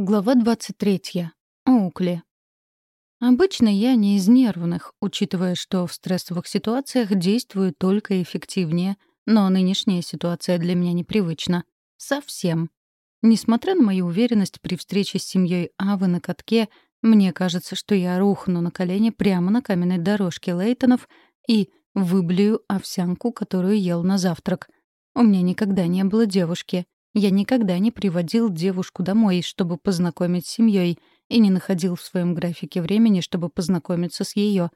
Глава 23. Оукли. Обычно я не из нервных, учитывая, что в стрессовых ситуациях действую только эффективнее, но нынешняя ситуация для меня непривычна. Совсем. Несмотря на мою уверенность при встрече с семьей Авы на катке, мне кажется, что я рухну на колени прямо на каменной дорожке Лейтонов и выблюю овсянку, которую ел на завтрак. У меня никогда не было девушки — я никогда не приводил девушку домой, чтобы познакомить с семьей, и не находил в своем графике времени, чтобы познакомиться с ее.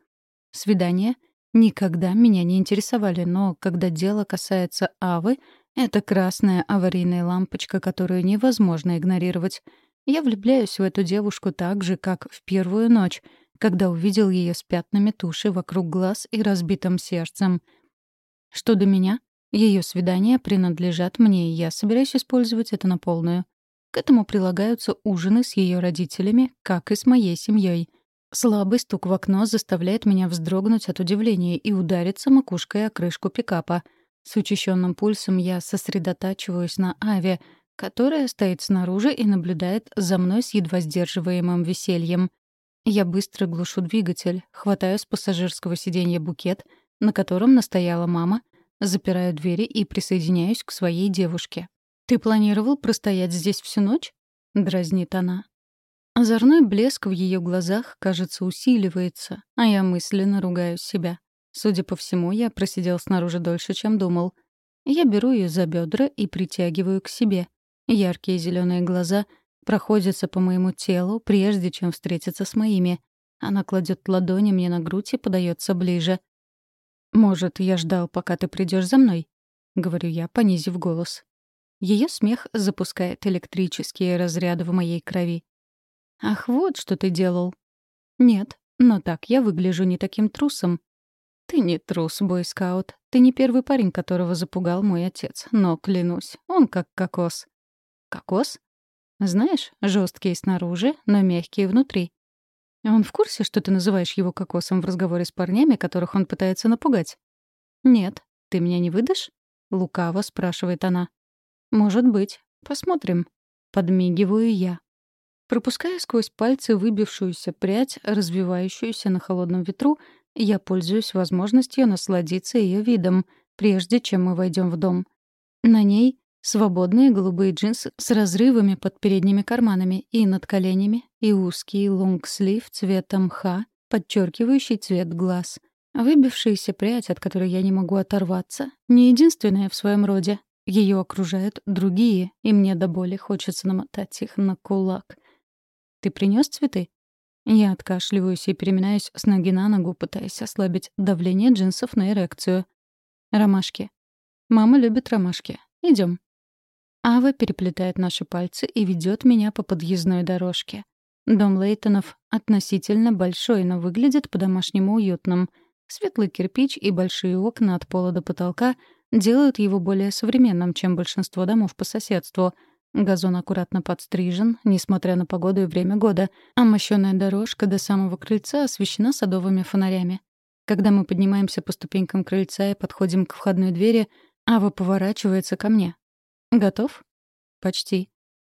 Свидания никогда меня не интересовали, но когда дело касается Авы, это красная аварийная лампочка, которую невозможно игнорировать. Я влюбляюсь в эту девушку так же, как в первую ночь, когда увидел ее с пятнами туши вокруг глаз и разбитым сердцем. Что до меня, ее свидания принадлежат мне, и я собираюсь использовать это на полную. К этому прилагаются ужины с ее родителями, как и с моей семьей. Слабый стук в окно заставляет меня вздрогнуть от удивления и удариться макушкой о крышку пикапа. С учащенным пульсом я сосредотачиваюсь на Аве, которая стоит снаружи и наблюдает за мной с едва сдерживаемым весельем. Я быстро глушу двигатель, хватаю с пассажирского сиденья букет, на котором настояла мама, Запираю двери и присоединяюсь к своей девушке. «Ты планировал простоять здесь всю ночь?» — дразнит она. Озорной блеск в ее глазах, кажется, усиливается, а я мысленно ругаю себя. Судя по всему, я просидел снаружи дольше, чем думал. Я беру ее за бедра и притягиваю к себе. Яркие зеленые глаза проходятся по моему телу, прежде чем встретиться с моими. Она кладет ладони мне на грудь и подается ближе — «Может, я ждал, пока ты придешь за мной?» — говорю я, понизив голос. Ее смех запускает электрические разряды в моей крови. «Ах, вот что ты делал!» «Нет, но так я выгляжу не таким трусом». «Ты не трус, бойскаут. Ты не первый парень, которого запугал мой отец. Но, клянусь, он как кокос». «Кокос?» «Знаешь, жесткие снаружи, но мягкие внутри. Он в курсе, что ты называешь его кокосом в разговоре с парнями, которых он пытается напугать? Нет. Ты меня не выдашь? Лукаво спрашивает она. Может быть. Посмотрим. Подмигиваю я. Пропуская сквозь пальцы выбившуюся прядь, развивающуюся на холодном ветру, я пользуюсь возможностью насладиться ее видом, прежде чем мы войдем в дом. На ней Свободные голубые джинсы с разрывами под передними карманами и над коленями, и узкий лонгслив цвета мха, подчеркивающий цвет глаз. Выбившаяся прядь, от которой я не могу оторваться, не единственная в своем роде. Ее окружают другие, и мне до боли хочется намотать их на кулак. «Ты принес цветы?» Я откашливаюсь и переминаюсь с ноги на ногу, пытаясь ослабить давление джинсов на эрекцию. Ромашки. Мама любит ромашки. Идем. Ава переплетает наши пальцы и ведет меня по подъездной дорожке. Дом Лейтонов относительно большой, но выглядит по-домашнему уютным. Светлый кирпич и большие окна от пола до потолка делают его более современным, чем большинство домов по соседству. Газон аккуратно подстрижен, несмотря на погоду и время года, а мощёная дорожка до самого крыльца освещена садовыми фонарями. Когда мы поднимаемся по ступенькам крыльца и подходим к входной двери, Ава поворачивается ко мне. «Готов?» «Почти».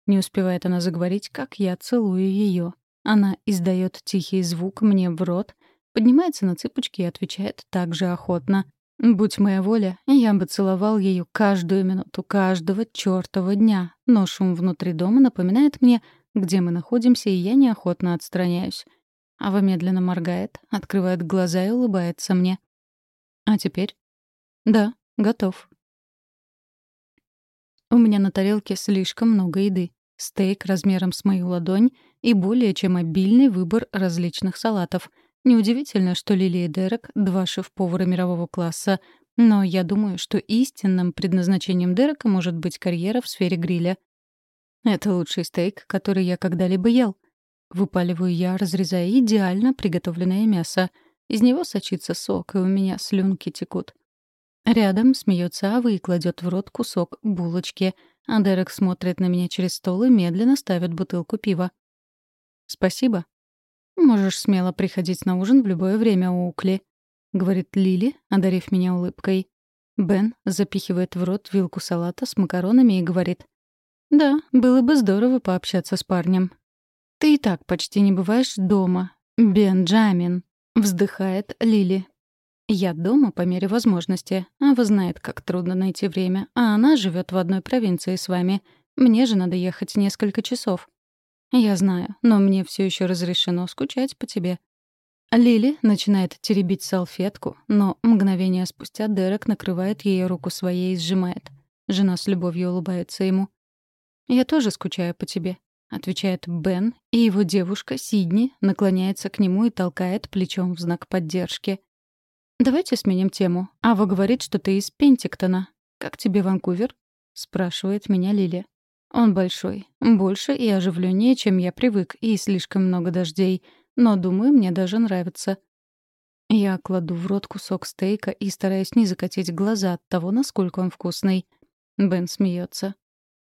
Не успевает она заговорить, как я целую ее. Она издает тихий звук мне в рот, поднимается на цыпочки и отвечает так же охотно. Будь моя воля, я бы целовал ее каждую минуту каждого чёртова дня, но шум внутри дома напоминает мне, где мы находимся, и я неохотно отстраняюсь. Ава медленно моргает, открывает глаза и улыбается мне. «А теперь?» «Да, готов», у меня на тарелке слишком много еды. Стейк размером с мою ладонь и более чем обильный выбор различных салатов. Неудивительно, что Лили и Дерек — два шеф-повара мирового класса, но я думаю, что истинным предназначением Дерека может быть карьера в сфере гриля. Это лучший стейк, который я когда-либо ел. Выпаливаю я, разрезая идеально приготовленное мясо. Из него сочится сок, и у меня слюнки текут. Рядом смеется Ава и кладет в рот кусок булочки, а Дерек смотрит на меня через стол и медленно ставит бутылку пива. «Спасибо. Можешь смело приходить на ужин в любое время, Укли», — говорит Лили, одарив меня улыбкой. Бен запихивает в рот вилку салата с макаронами и говорит. Да, было бы здорово пообщаться с парнем. Ты и так почти не бываешь дома. Бенджамин. Вздыхает Лили. Я дома по мере возможности. Ава знает, как трудно найти время, а она живет в одной провинции с вами. Мне же надо ехать несколько часов. Я знаю, но мне все еще разрешено скучать по тебе. Лили начинает теребить салфетку, но мгновение спустя Дерек накрывает ее руку своей и сжимает. Жена с любовью улыбается ему. «Я тоже скучаю по тебе», — отвечает Бен, и его девушка Сидни наклоняется к нему и толкает плечом в знак поддержки. «Давайте сменим тему. Ава говорит, что ты из Пентиктона. Как тебе Ванкувер?» — спрашивает меня Лили. «Он большой. Больше и оживленнее, чем я привык, и слишком много дождей но, думаю, мне даже нравится. Я кладу в рот кусок стейка и стараюсь не закатить глаза от того, насколько он вкусный. Бен смеется.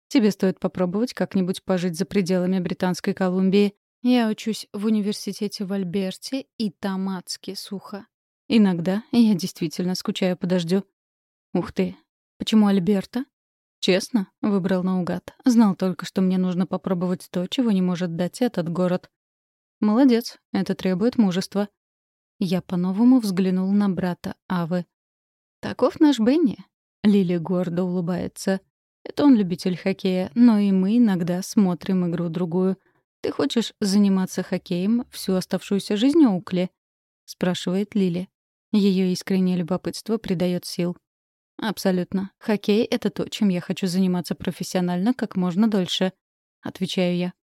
Тебе стоит попробовать как-нибудь пожить за пределами Британской Колумбии. Я учусь в университете в Альберте, и там адски сухо. Иногда я действительно скучаю по дождю. Ух ты. Почему Альберта? Честно, выбрал наугад. Знал только, что мне нужно попробовать то, чего не может дать этот город. Молодец, это требует мужества. Я по-новому взглянул на брата Авы. Таков наш Бенни. Лили гордо улыбается. Это он любитель хоккея, но и мы иногда смотрим игру другую. Ты хочешь заниматься хоккеем всю оставшуюся жизнь, Оукли? спрашивает Лили. Ее искреннее любопытство придает сил. Абсолютно. Хоккей — это то, чем я хочу заниматься профессионально как можно дольше. Отвечаю я.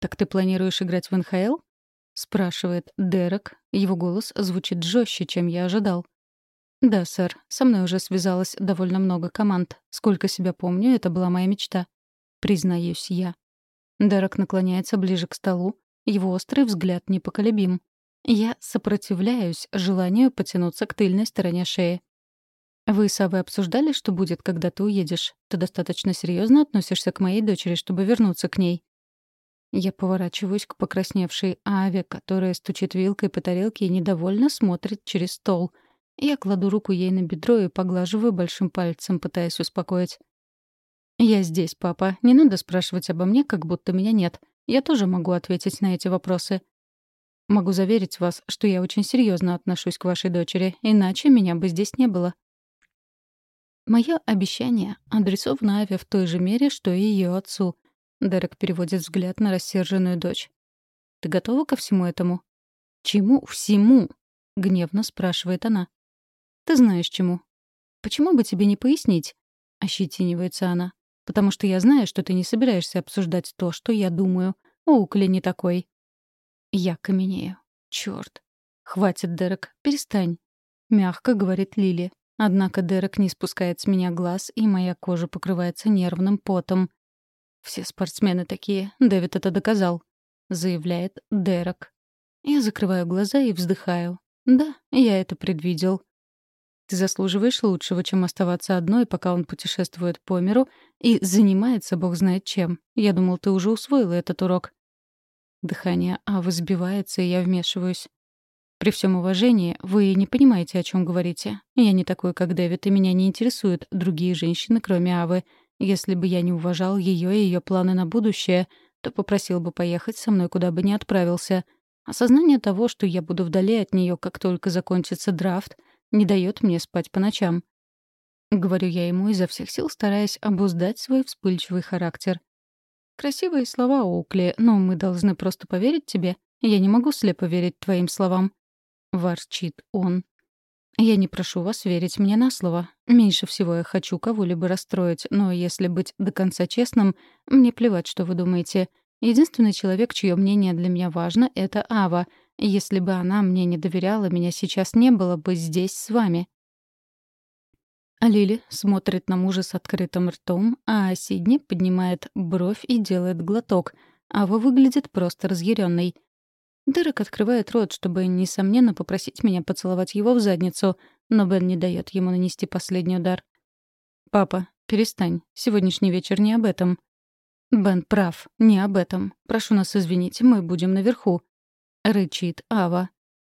«Так ты планируешь играть в НХЛ?» — спрашивает Дерек. Его голос звучит жестче, чем я ожидал. «Да, сэр. Со мной уже связалось довольно много команд. Сколько себя помню, это была моя мечта. Признаюсь я». Дерек наклоняется ближе к столу. Его острый взгляд непоколебим. Я сопротивляюсь желанию потянуться к тыльной стороне шеи. «Вы с Авой обсуждали, что будет, когда ты уедешь? Ты достаточно серьезно относишься к моей дочери, чтобы вернуться к ней?» Я поворачиваюсь к покрасневшей Аве, которая стучит вилкой по тарелке и недовольно смотрит через стол. Я кладу руку ей на бедро и поглаживаю большим пальцем, пытаясь успокоить. «Я здесь, папа. Не надо спрашивать обо мне, как будто меня нет. Я тоже могу ответить на эти вопросы. Могу заверить вас, что я очень серьезно отношусь к вашей дочери, иначе меня бы здесь не было». Мое обещание адресовано Аве в той же мере, что и ее отцу. Дерек переводит взгляд на рассерженную дочь. «Ты готова ко всему этому?» «Чему всему?» — гневно спрашивает она. «Ты знаешь чему». «Почему бы тебе не пояснить?» — ощетинивается она. «Потому что я знаю, что ты не собираешься обсуждать то, что я думаю. Оукли не такой». Я каменею. Чёрт. «Хватит, Дерек, перестань», — мягко говорит Лили. Однако Дерек не спускает с меня глаз, и моя кожа покрывается нервным потом. «Все спортсмены такие, Дэвид это доказал», — заявляет Дерек. Я закрываю глаза и вздыхаю. «Да, я это предвидел». Ты заслуживаешь лучшего, чем оставаться одной, пока он путешествует по миру и занимается бог знает чем. Я думал, ты уже усвоила этот урок. Дыхание Авы сбивается, и я вмешиваюсь. При всем уважении, вы не понимаете, о чем говорите. Я не такой, как Дэвид, и меня не интересуют другие женщины, кроме Авы. Если бы я не уважал ее и ее планы на будущее, то попросил бы поехать со мной, куда бы ни отправился. Осознание того, что я буду вдали от нее, как только закончится драфт, не дает мне спать по ночам. Говорю я ему изо всех сил, стараясь обуздать свой вспыльчивый характер. Красивые слова, Оукли, но мы должны просто поверить тебе. Я не могу слепо верить твоим словам. Ворчит он. Я не прошу вас верить мне на слово. Меньше всего я хочу кого-либо расстроить, но если быть до конца честным, мне плевать, что вы думаете. Единственный человек, чье мнение для меня важно, — это Ава. Если бы она мне не доверяла, меня сейчас не было бы здесь с вами. Лили смотрит на мужа с открытым ртом, а Сидни поднимает бровь и делает глоток. Ава выглядит просто разъяренной. Дерек открывает рот, чтобы, несомненно, попросить меня поцеловать его в задницу, но Бен не дает ему нанести последний удар. «Папа, перестань. Сегодняшний вечер не об этом». «Бен прав. Не об этом. Прошу нас извинить, мы будем наверху». Рычит Ава.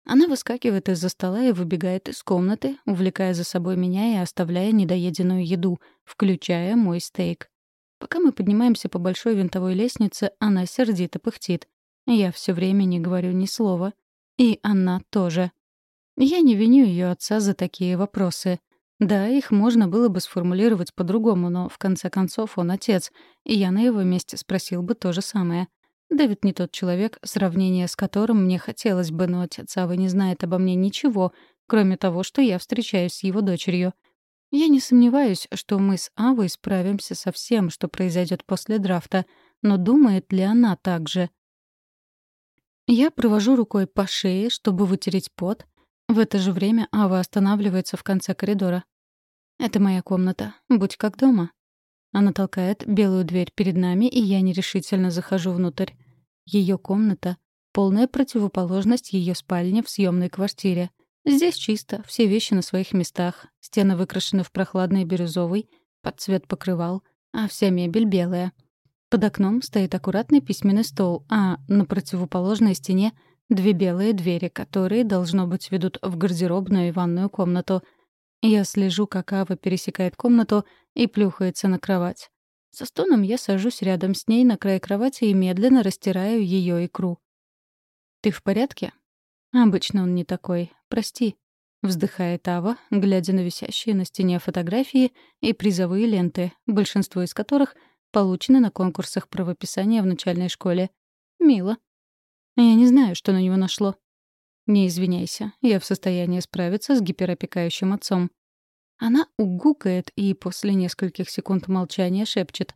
Она выскакивает из-за стола и выбегает из комнаты, увлекая за собой меня и оставляя недоеденную еду, включая мой стейк. Пока мы поднимаемся по большой винтовой лестнице, она сердито пыхтит. Я все время не говорю ни слова. И она тоже. Я не виню ее отца за такие вопросы. Да, их можно было бы сформулировать по-другому, но в конце концов он отец, и я на его месте спросил бы то же самое. Дэвид не тот человек, сравнение с которым мне хотелось бы, но отец Авы не знает обо мне ничего, кроме того, что я встречаюсь с его дочерью. Я не сомневаюсь, что мы с Авой справимся со всем, что произойдет после драфта, но думает ли она так же? Я провожу рукой по шее, чтобы вытереть пот. В это же время Ава останавливается в конце коридора. «Это моя комната. Будь как дома». Она толкает белую дверь перед нами, и я нерешительно захожу внутрь. Ее комната — полная противоположность ее спальне в съемной квартире. Здесь чисто, все вещи на своих местах, стены выкрашены в прохладный бирюзовый, под цвет покрывал, а вся мебель белая. Под окном стоит аккуратный письменный стол, а на противоположной стене — две белые двери, которые, должно быть, ведут в гардеробную и ванную комнату. Я слежу, как Ава пересекает комнату и плюхается на кровать. Со стоном я сажусь рядом с ней на край кровати и медленно растираю ее икру. «Ты в порядке?» «Обычно он не такой. Прости», — вздыхает Ава, глядя на висящие на стене фотографии и призовые ленты, большинство из которых получены на конкурсах правописания в начальной школе. Мило. Я не знаю, что на него нашло. Не извиняйся, я в состоянии справиться с гиперопекающим отцом. Она угукает и после нескольких секунд молчания шепчет.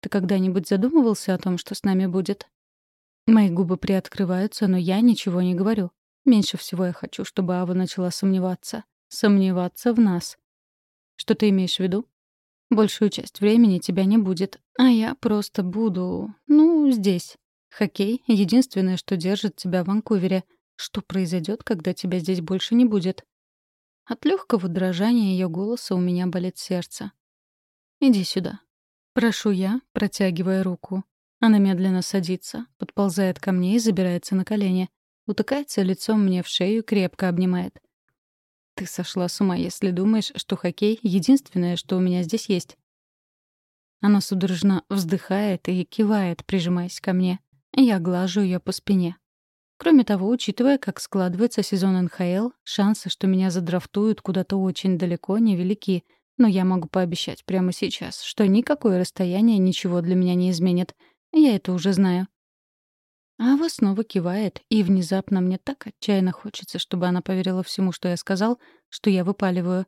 «Ты когда-нибудь задумывался о том, что с нами будет?» Мои губы приоткрываются, но я ничего не говорю. Меньше всего я хочу, чтобы Ава начала сомневаться. Сомневаться в нас. Что ты имеешь в виду? Большую часть времени тебя не будет, а я просто буду, ну, здесь. Хоккей — единственное, что держит тебя в Ванкувере. Что произойдет, когда тебя здесь больше не будет? От легкого дрожания ее голоса у меня болит сердце. «Иди сюда». Прошу я, протягивая руку. Она медленно садится, подползает ко мне и забирается на колени. Утыкается лицом мне в шею, крепко обнимает. «Ты сошла с ума, если думаешь, что хоккей — единственное, что у меня здесь есть». Она судорожно вздыхает и кивает, прижимаясь ко мне. Я глажу ее по спине. Кроме того, учитывая, как складывается сезон НХЛ, шансы, что меня задрафтуют куда-то очень далеко, невелики. Но я могу пообещать прямо сейчас, что никакое расстояние ничего для меня не изменит — я это уже знаю. Ава снова кивает, и внезапно мне так отчаянно хочется, чтобы она поверила всему, что я сказал, что я выпаливаю.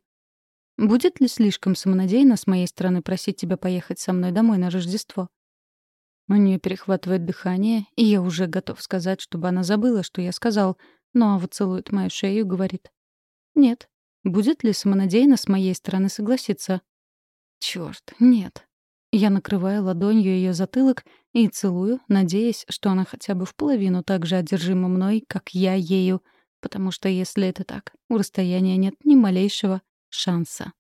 Будет ли слишком самонадеянно с моей стороны просить тебя поехать со мной домой на Рождество? У нее перехватывает дыхание, и я уже готов сказать, чтобы она забыла, что я сказал, но Ава целует мою шею и говорит. «Нет. Будет ли самонадеянно с моей стороны согласиться?» «Чёрт, нет. Я накрываю ладонью ее затылок и целую, надеясь, что она хотя бы в половину так же одержима мной, как я ею, потому что если это так, у расстояния нет ни малейшего шанса.